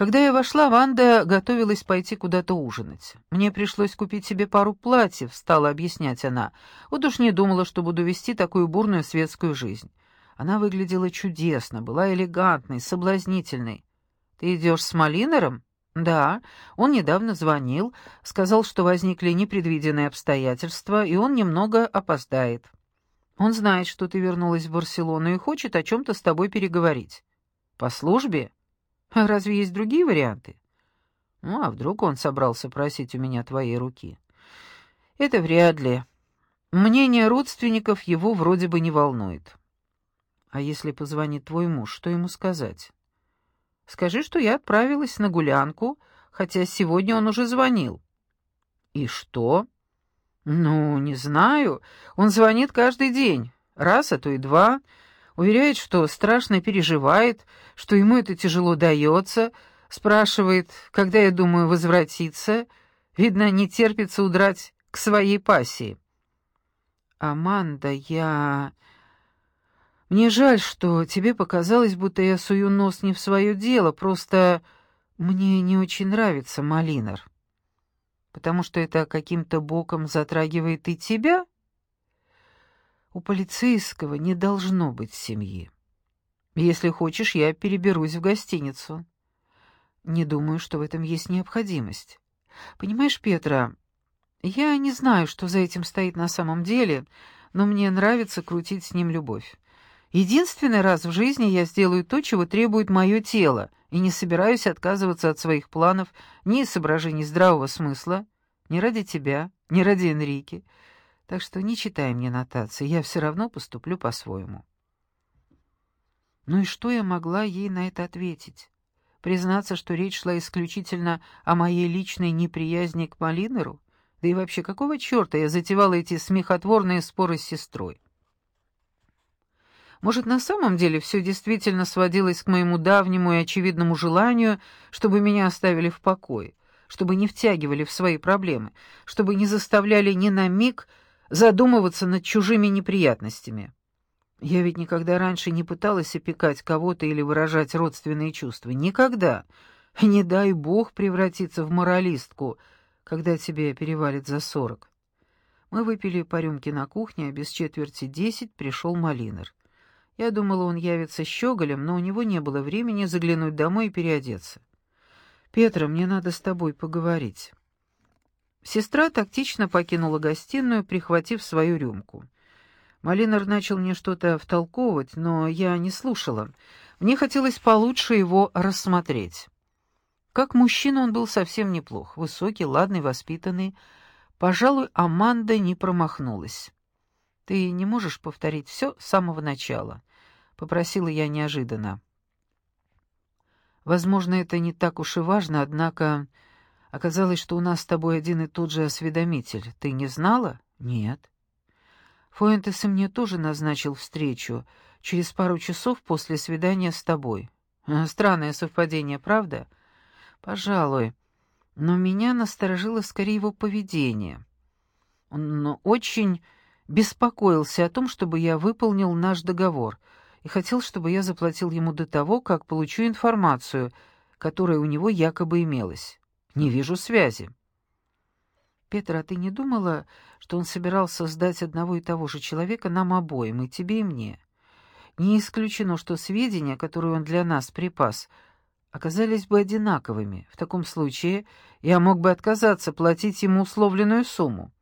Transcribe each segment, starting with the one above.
Когда я вошла, Ванда готовилась пойти куда-то ужинать. Мне пришлось купить себе пару платьев, стала объяснять она. Вот уж не думала, что буду вести такую бурную светскую жизнь. Она выглядела чудесно, была элегантной, соблазнительной. «Ты идешь с Малинером?» «Да, он недавно звонил, сказал, что возникли непредвиденные обстоятельства, и он немного опоздает. Он знает, что ты вернулась в Барселону и хочет о чем-то с тобой переговорить. По службе? А разве есть другие варианты? Ну, а вдруг он собрался просить у меня твоей руки? Это вряд ли. Мнение родственников его вроде бы не волнует. А если позвонит твой муж, что ему сказать?» Скажи, что я отправилась на гулянку, хотя сегодня он уже звонил». «И что?» «Ну, не знаю. Он звонит каждый день, раз, а то и два. Уверяет, что страшно переживает, что ему это тяжело дается, спрашивает, когда я думаю возвратиться. Видно, не терпится удрать к своей пассии». «Аманда, я...» Мне жаль, что тебе показалось, будто я сую нос не в свое дело, просто мне не очень нравится Малинар. Потому что это каким-то боком затрагивает и тебя? У полицейского не должно быть семьи. Если хочешь, я переберусь в гостиницу. Не думаю, что в этом есть необходимость. Понимаешь, Петра, я не знаю, что за этим стоит на самом деле, но мне нравится крутить с ним любовь. Единственный раз в жизни я сделаю то, чего требует мое тело, и не собираюсь отказываться от своих планов ни из соображений здравого смысла, ни ради тебя, ни ради Энрики. Так что не читай мне нотации, я все равно поступлю по-своему». Ну и что я могла ей на это ответить? Признаться, что речь шла исключительно о моей личной неприязни к Малинеру? Да и вообще, какого черта я затевала эти смехотворные споры с сестрой? Может, на самом деле все действительно сводилось к моему давнему и очевидному желанию, чтобы меня оставили в покое, чтобы не втягивали в свои проблемы, чтобы не заставляли ни на миг задумываться над чужими неприятностями. Я ведь никогда раньше не пыталась опекать кого-то или выражать родственные чувства. Никогда. Не дай бог превратиться в моралистку, когда тебе перевалит за сорок. Мы выпили по рюмке на кухне, а без четверти десять пришел Малинер. Я думала, он явится щеголем, но у него не было времени заглянуть домой и переодеться. «Петра, мне надо с тобой поговорить». Сестра тактично покинула гостиную, прихватив свою рюмку. Малинар начал мне что-то втолковывать, но я не слушала. Мне хотелось получше его рассмотреть. Как мужчина он был совсем неплох, высокий, ладный, воспитанный. Пожалуй, Аманда не промахнулась. «Ты не можешь повторить все с самого начала?» попросила я неожиданно. Возможно, это не так уж и важно, однако оказалось, что у нас с тобой один и тот же осведомитель. Ты не знала? Нет. Фуэнтес и мне тоже назначил встречу через пару часов после свидания с тобой. А, странное совпадение, правда? Пожалуй. Но меня насторожило скорее его поведение. Он очень беспокоился о том, чтобы я выполнил наш договор — и хотел, чтобы я заплатил ему до того, как получу информацию, которая у него якобы имелась. Не вижу связи. Петра, а ты не думала, что он собирался сдать одного и того же человека нам обоим, и тебе, и мне? Не исключено, что сведения, которые он для нас припас, оказались бы одинаковыми. В таком случае я мог бы отказаться платить ему условленную сумму.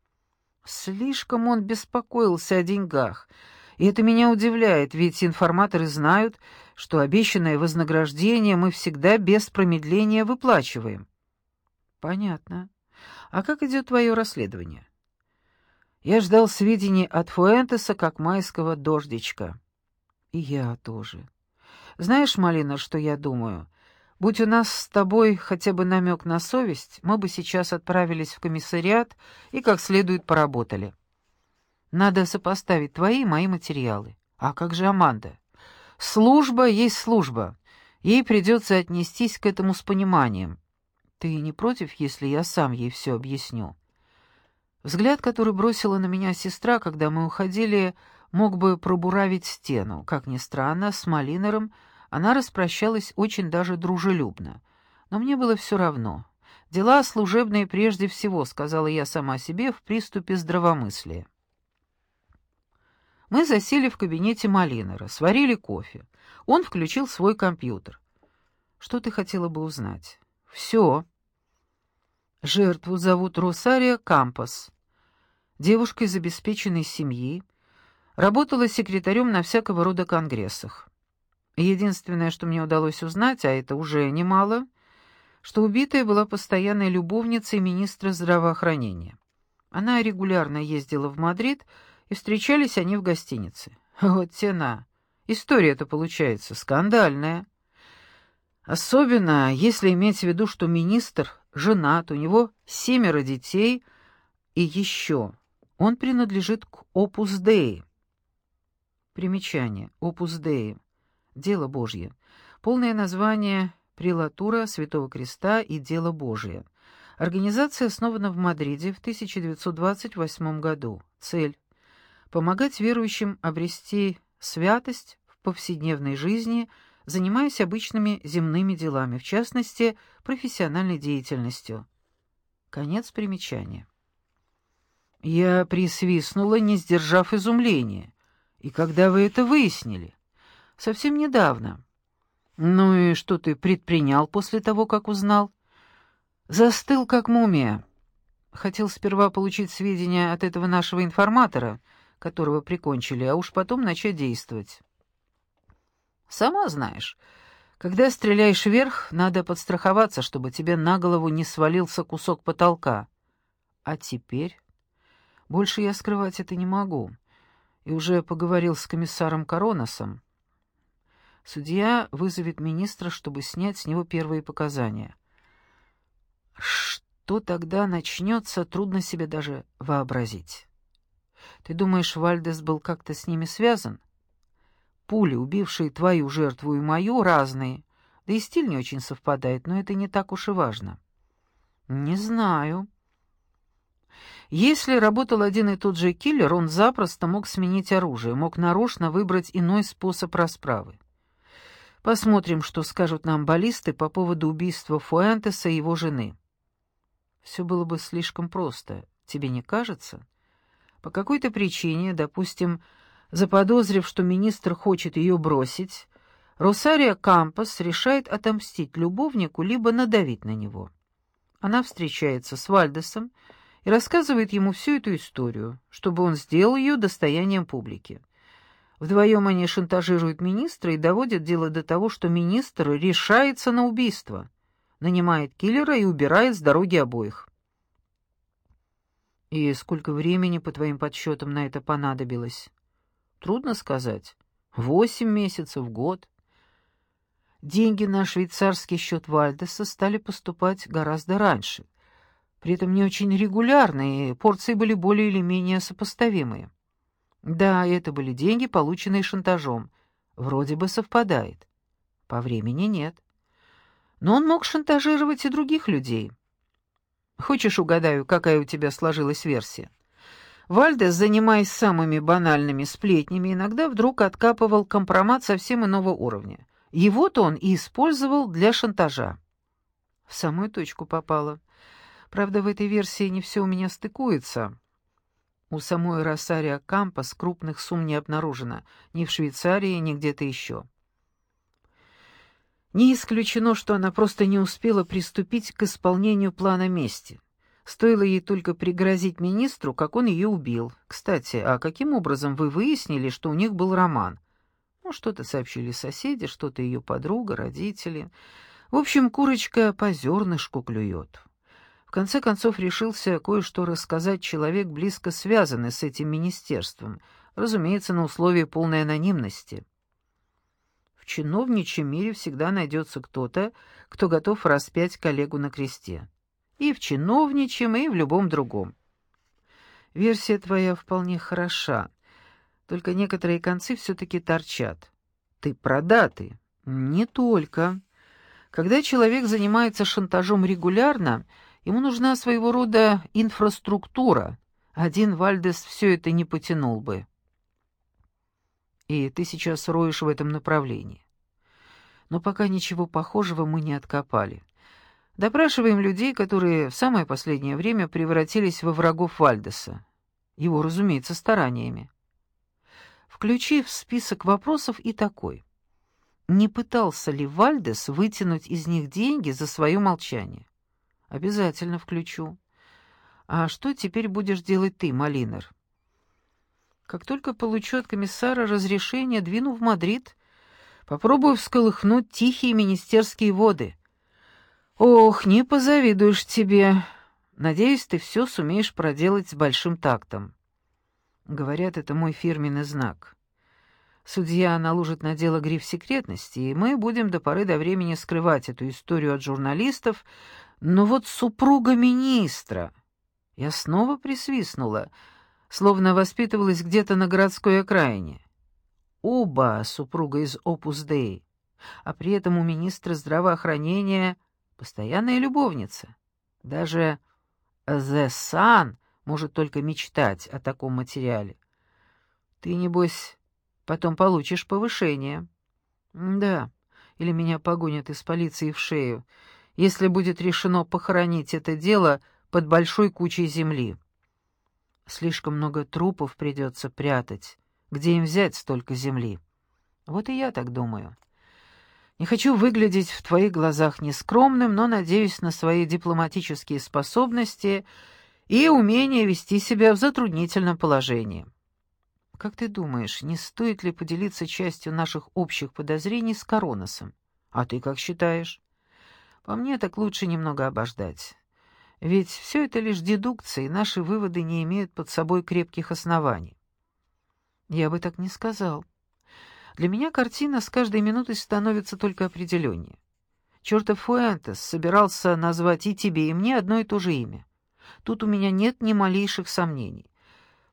Слишком он беспокоился о деньгах — и это меня удивляет, ведь информаторы знают, что обещанное вознаграждение мы всегда без промедления выплачиваем. Понятно. А как идет твое расследование? Я ждал сведений от Фуэнтеса, как майского дождичка. И я тоже. Знаешь, Малина, что я думаю? Будь у нас с тобой хотя бы намек на совесть, мы бы сейчас отправились в комиссариат и как следует поработали. Надо сопоставить твои и мои материалы. А как же Аманда? Служба есть служба. Ей придется отнестись к этому с пониманием. Ты не против, если я сам ей все объясню? Взгляд, который бросила на меня сестра, когда мы уходили, мог бы пробуравить стену. Как ни странно, с Малинером она распрощалась очень даже дружелюбно. Но мне было все равно. «Дела служебные прежде всего», — сказала я сама себе в приступе здравомыслия. Мы засели в кабинете Малинера, сварили кофе. Он включил свой компьютер. «Что ты хотела бы узнать?» «Все». Жертву зовут Росария Кампас. Девушка из обеспеченной семьи, работала секретарем на всякого рода конгрессах. Единственное, что мне удалось узнать, а это уже немало — что убитая была постоянной любовницей министра здравоохранения. Она регулярно ездила в Мадрид, и встречались они в гостинице. Вот тена. История-то получается скандальная. Особенно, если иметь в виду, что министр женат, у него семеро детей, и еще он принадлежит к Опус Деи. Примечание. Опус Деи. Дело Божье. Полное название Прелатура Святого Креста и Дело Божие. Организация основана в Мадриде в 1928 году. Цель – помогать верующим обрести святость в повседневной жизни, занимаясь обычными земными делами, в частности, профессиональной деятельностью. Конец примечания. Я присвистнула, не сдержав изумления. «И когда вы это выяснили?» «Совсем недавно». «Ну и что ты предпринял после того, как узнал?» «Застыл, как мумия. Хотел сперва получить сведения от этого нашего информатора, которого прикончили, а уж потом начать действовать». «Сама знаешь, когда стреляешь вверх, надо подстраховаться, чтобы тебе на голову не свалился кусок потолка. А теперь...» «Больше я скрывать это не могу» и уже поговорил с комиссаром Короносом. Судья вызовет министра, чтобы снять с него первые показания. Что тогда начнется, трудно себе даже вообразить. Ты думаешь, Вальдес был как-то с ними связан? Пули, убившие твою жертву и мою, разные. Да и стиль не очень совпадает, но это не так уж и важно. Не знаю. Если работал один и тот же киллер, он запросто мог сменить оружие, мог нарочно выбрать иной способ расправы. Посмотрим, что скажут нам баллисты по поводу убийства Фуэнтеса и его жены. Все было бы слишком просто, тебе не кажется? По какой-то причине, допустим, заподозрив, что министр хочет ее бросить, Росария Кампас решает отомстить любовнику либо надавить на него. Она встречается с Вальдесом и рассказывает ему всю эту историю, чтобы он сделал ее достоянием публики. Вдвоем они шантажируют министра и доводят дело до того, что министр решается на убийство, нанимает киллера и убирает с дороги обоих. И сколько времени, по твоим подсчетам, на это понадобилось? Трудно сказать. Восемь месяцев, год. Деньги на швейцарский счет Вальдеса стали поступать гораздо раньше. При этом не очень регулярные, порции были более или менее сопоставимые. Да, это были деньги, полученные шантажом. Вроде бы совпадает. По времени нет. Но он мог шантажировать и других людей. Хочешь, угадаю, какая у тебя сложилась версия? Вальдес, занимаясь самыми банальными сплетнями, иногда вдруг откапывал компромат совсем иного уровня. Его-то он и использовал для шантажа. В самую точку попало. Правда, в этой версии не все у меня стыкуется. У самой Росария Кампас крупных сумм не обнаружено, ни в Швейцарии, ни где-то еще. Не исключено, что она просто не успела приступить к исполнению плана мести. Стоило ей только пригрозить министру, как он ее убил. Кстати, а каким образом вы выяснили, что у них был роман? Ну, что-то сообщили соседи, что-то ее подруга, родители. В общем, курочка по зернышку клюет. В конце концов решился кое-что рассказать человек, близко связанный с этим министерством, разумеется, на условии полной анонимности. В чиновничьем мире всегда найдется кто-то, кто готов распять коллегу на кресте. И в чиновничьем, и в любом другом. Версия твоя вполне хороша, только некоторые концы все-таки торчат. Ты продатый. Не только. Когда человек занимается шантажом регулярно, Ему нужна своего рода инфраструктура. Один Вальдес все это не потянул бы. И ты сейчас роешь в этом направлении. Но пока ничего похожего мы не откопали. Допрашиваем людей, которые в самое последнее время превратились во врагов Вальдеса. Его, разумеется, стараниями. Включив в список вопросов и такой. Не пытался ли Вальдес вытянуть из них деньги за свое молчание? Обязательно включу. А что теперь будешь делать ты, Малинер? Как только получу от комиссара разрешение, двину в Мадрид, попробую всколыхнуть тихие министерские воды. Ох, не позавидуешь тебе. Надеюсь, ты все сумеешь проделать с большим тактом. Говорят, это мой фирменный знак. Судья наложит на дело гриф секретности, и мы будем до поры до времени скрывать эту историю от журналистов, но вот супруга министра... Я снова присвистнула, словно воспитывалась где-то на городской окраине. Оба супруга из Опус Dei, а при этом у министра здравоохранения Постоянная любовница. Даже The Sun может только мечтать о таком материале. Ты, небось, потом получишь повышение. Да, или меня погонят из полиции в шею, если будет решено похоронить это дело под большой кучей земли. Слишком много трупов придется прятать. Где им взять столько земли? Вот и я так думаю. Не хочу выглядеть в твоих глазах нескромным, но надеюсь на свои дипломатические способности и умение вести себя в затруднительном положении. Как ты думаешь, не стоит ли поделиться частью наших общих подозрений с Короносом? А ты как считаешь? По мне, так лучше немного обождать. Ведь все это лишь дедукции, наши выводы не имеют под собой крепких оснований. Я бы так не сказал. Для меня картина с каждой минутой становится только определеннее. Чертов Фуэнтес собирался назвать и тебе, и мне одно и то же имя. Тут у меня нет ни малейших сомнений.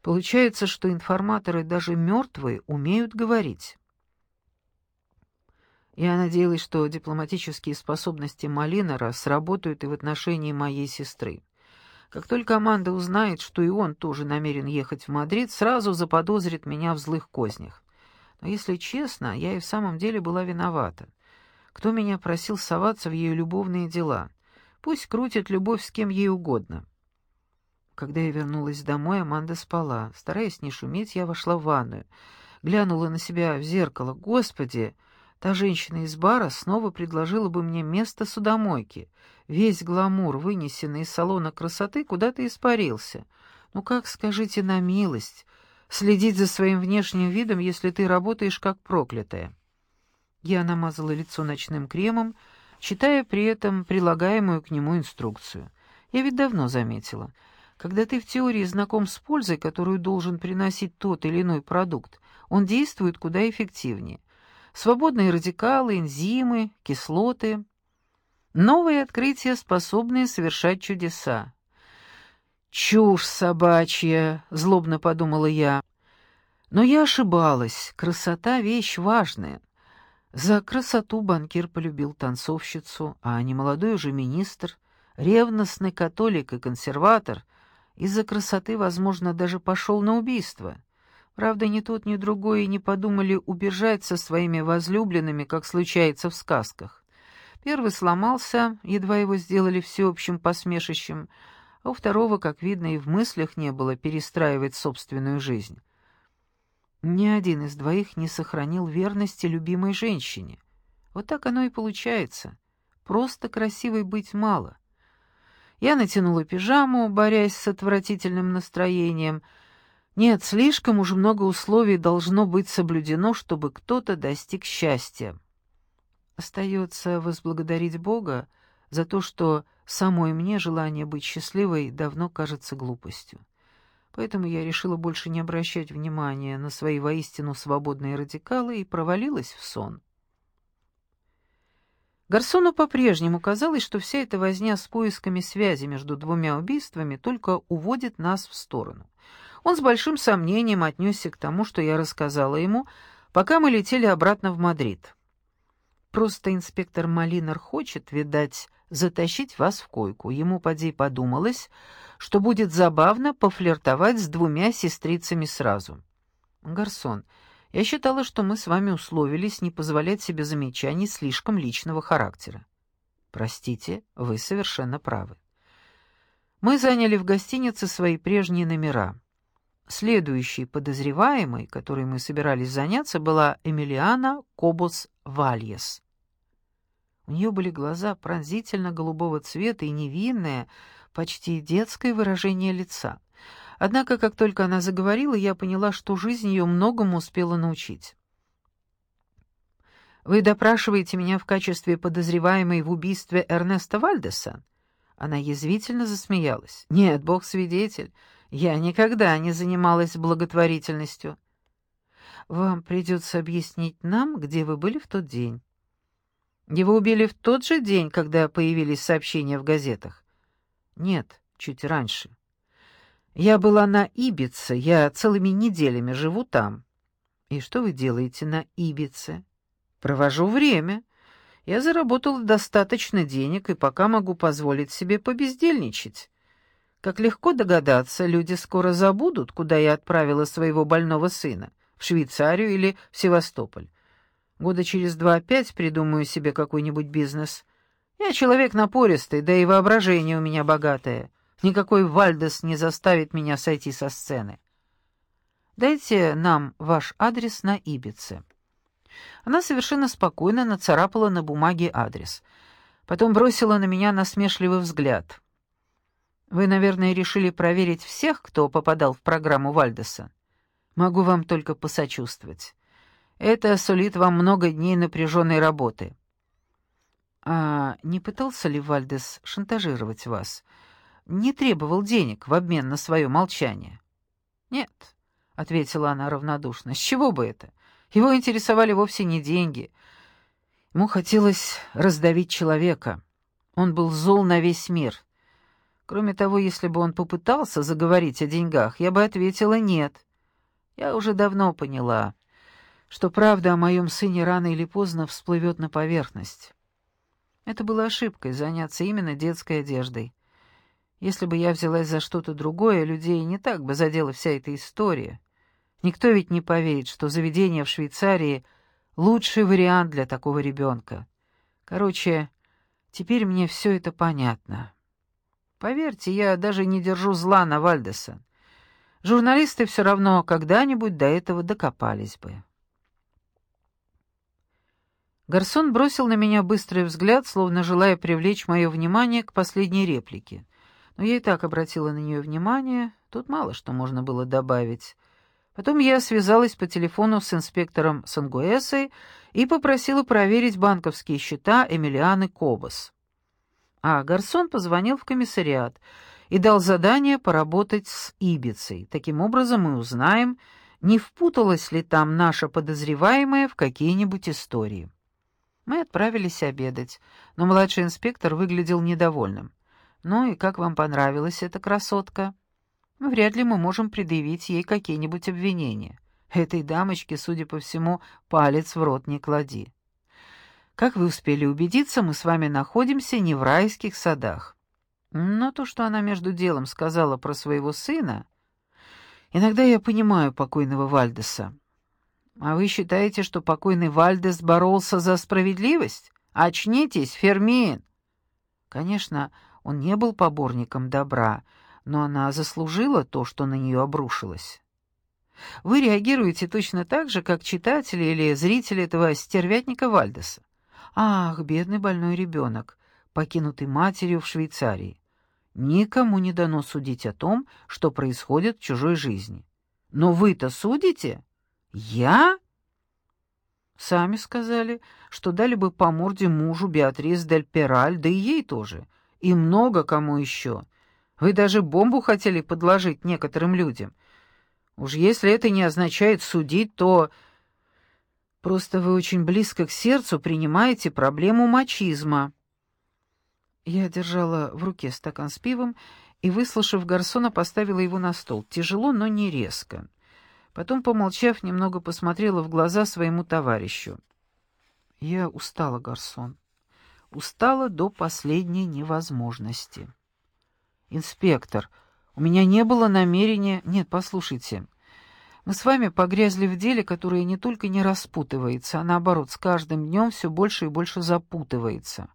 Получается, что информаторы, даже мертвые, умеют говорить. Я надеялась, что дипломатические способности Малинера сработают и в отношении моей сестры. Как только Аманда узнает, что и он тоже намерен ехать в Мадрид, сразу заподозрит меня в злых кознях. Но, если честно, я и в самом деле была виновата. Кто меня просил соваться в ее любовные дела? Пусть крутит любовь с кем ей угодно. Когда я вернулась домой, Аманда спала. Стараясь не шуметь, я вошла в ванную. Глянула на себя в зеркало. Господи, та женщина из бара снова предложила бы мне место судомойки. Весь гламур, вынесенный из салона красоты, куда-то испарился. Ну как, скажите на милость, следить за своим внешним видом, если ты работаешь как проклятая. Я намазала лицо ночным кремом, читая при этом прилагаемую к нему инструкцию. Я ведь давно заметила, когда ты в теории знаком с пользой, которую должен приносить тот или иной продукт, он действует куда эффективнее. Свободные радикалы, энзимы, кислоты. Новые открытия, способные совершать чудеса. «Чушь собачья», — злобно подумала я. Но я ошибалась. Красота — вещь важная. За красоту банкир полюбил танцовщицу, а не молодой уже министр, ревностный католик и консерватор, из-за красоты, возможно, даже пошел на убийство. Правда, ни тот, ни другой не подумали убежать со своими возлюбленными, как случается в сказках. Первый сломался, едва его сделали всеобщим посмешищем, а у второго, как видно, и в мыслях не было перестраивать собственную жизнь. Ни один из двоих не сохранил верности любимой женщине. Вот так оно и получается. Просто красивой быть мало. Я натянула пижаму, борясь с отвратительным настроением. Нет, слишком уж много условий должно быть соблюдено, чтобы кто-то достиг счастья. Остается возблагодарить Бога за то, что Самой мне желание быть счастливой давно кажется глупостью. Поэтому я решила больше не обращать внимания на свои воистину свободные радикалы и провалилась в сон. Гарсону по-прежнему казалось, что вся эта возня с поисками связи между двумя убийствами только уводит нас в сторону. Он с большим сомнением отнесся к тому, что я рассказала ему, пока мы летели обратно в Мадрид. Просто инспектор Малинар хочет, видать, затащить вас в койку. Ему, поди, подумалось, что будет забавно пофлиртовать с двумя сестрицами сразу. Гарсон, я считала, что мы с вами условились не позволять себе замечаний слишком личного характера. Простите, вы совершенно правы. Мы заняли в гостинице свои прежние номера. Следующей подозреваемой, которой мы собирались заняться, была Эмилиана Кобус Вальес. У нее были глаза пронзительно голубого цвета и невинное, почти детское выражение лица. Однако, как только она заговорила, я поняла, что жизнь ее многому успела научить. «Вы допрашиваете меня в качестве подозреваемой в убийстве Эрнеста Вальдеса?» Она язвительно засмеялась. «Нет, бог свидетель, я никогда не занималась благотворительностью». «Вам придется объяснить нам, где вы были в тот день». «Его убили в тот же день, когда появились сообщения в газетах?» «Нет, чуть раньше». «Я была на Ибице, я целыми неделями живу там». «И что вы делаете на Ибице?» «Провожу время». Я заработала достаточно денег и пока могу позволить себе побездельничать. Как легко догадаться, люди скоро забудут, куда я отправила своего больного сына, в Швейцарию или в Севастополь. Года через два-пять придумаю себе какой-нибудь бизнес. Я человек напористый, да и воображение у меня богатое. Никакой Вальдес не заставит меня сойти со сцены. Дайте нам ваш адрес на Ибице. Она совершенно спокойно нацарапала на бумаге адрес. Потом бросила на меня насмешливый взгляд. «Вы, наверное, решили проверить всех, кто попадал в программу Вальдеса? Могу вам только посочувствовать. Это сулит вам много дней напряженной работы». «А не пытался ли Вальдес шантажировать вас? Не требовал денег в обмен на свое молчание?» «Нет», — ответила она равнодушно. «С чего бы это? Его интересовали вовсе не деньги. Ему хотелось раздавить человека. Он был зол на весь мир. Кроме того, если бы он попытался заговорить о деньгах, я бы ответила «нет». Я уже давно поняла, что правда о моем сыне рано или поздно всплывет на поверхность. Это было ошибкой заняться именно детской одеждой. Если бы я взялась за что-то другое, людей не так бы задела вся эта история. Никто ведь не поверит, что заведение в Швейцарии — лучший вариант для такого ребенка. Короче, теперь мне все это понятно. Поверьте, я даже не держу зла на Вальдеса. Журналисты все равно когда-нибудь до этого докопались бы. Гарсон бросил на меня быстрый взгляд, словно желая привлечь мое внимание к последней реплике. Но я и так обратила на нее внимание, тут мало что можно было добавить. Потом я связалась по телефону с инспектором Сангуэсой и попросила проверить банковские счета Эмилианы Кобас. А Гарсон позвонил в комиссариат и дал задание поработать с Ибицей. Таким образом мы узнаем, не впуталась ли там наша подозреваемая в какие-нибудь истории. Мы отправились обедать, но младший инспектор выглядел недовольным. «Ну и как вам понравилась эта красотка?» Вряд ли мы можем предъявить ей какие-нибудь обвинения. Этой дамочке, судя по всему, палец в рот не клади. Как вы успели убедиться, мы с вами находимся не в райских садах. Но то, что она между делом сказала про своего сына... Иногда я понимаю покойного Вальдеса. А вы считаете, что покойный Вальдес боролся за справедливость? Очнитесь, Фермин! Конечно, он не был поборником добра, но она заслужила то, что на нее обрушилось. Вы реагируете точно так же, как читатели или зрители этого стервятника Вальдеса. Ах, бедный больной ребенок, покинутый матерью в Швейцарии. Никому не дано судить о том, что происходит в чужой жизни. Но вы-то судите? Я? Сами сказали, что дали бы по морде мужу Беатрис Дель Пераль, да и ей тоже, и много кому еще. Вы даже бомбу хотели подложить некоторым людям. Уж если это не означает судить, то... Просто вы очень близко к сердцу принимаете проблему мачизма. Я держала в руке стакан с пивом и, выслушав Гарсона, поставила его на стол. Тяжело, но не резко. Потом, помолчав, немного посмотрела в глаза своему товарищу. Я устала, Гарсон. Устала до последней невозможности. «Инспектор, у меня не было намерения...» «Нет, послушайте, мы с вами погрязли в деле, которое не только не распутывается, а наоборот, с каждым днем все больше и больше запутывается.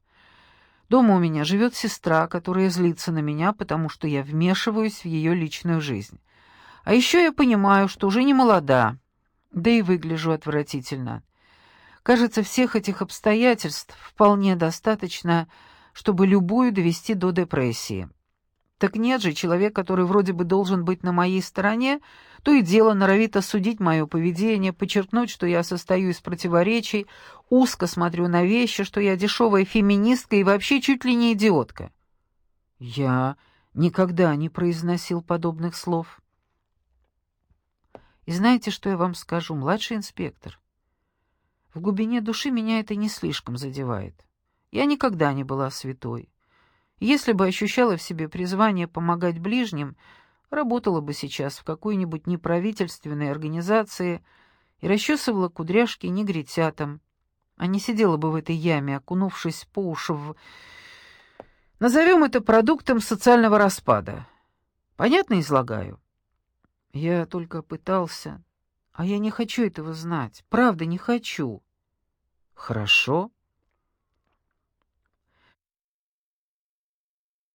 Дома у меня живет сестра, которая злится на меня, потому что я вмешиваюсь в ее личную жизнь. А еще я понимаю, что уже не молода, да и выгляжу отвратительно. Кажется, всех этих обстоятельств вполне достаточно, чтобы любую довести до депрессии. Так нет же, человек, который вроде бы должен быть на моей стороне, то и дело норовит осудить мое поведение, подчеркнуть, что я состою из противоречий, узко смотрю на вещи, что я дешевая феминистка и вообще чуть ли не идиотка. Я никогда не произносил подобных слов. И знаете, что я вам скажу, младший инспектор? В глубине души меня это не слишком задевает. Я никогда не была святой. Если бы ощущала в себе призвание помогать ближним, работала бы сейчас в какой-нибудь неправительственной организации и расчесывала кудряшки негритятам, а не сидела бы в этой яме, окунувшись по уши в... Назовем это продуктом социального распада. Понятно излагаю? Я только пытался... А я не хочу этого знать. Правда, не хочу. Хорошо.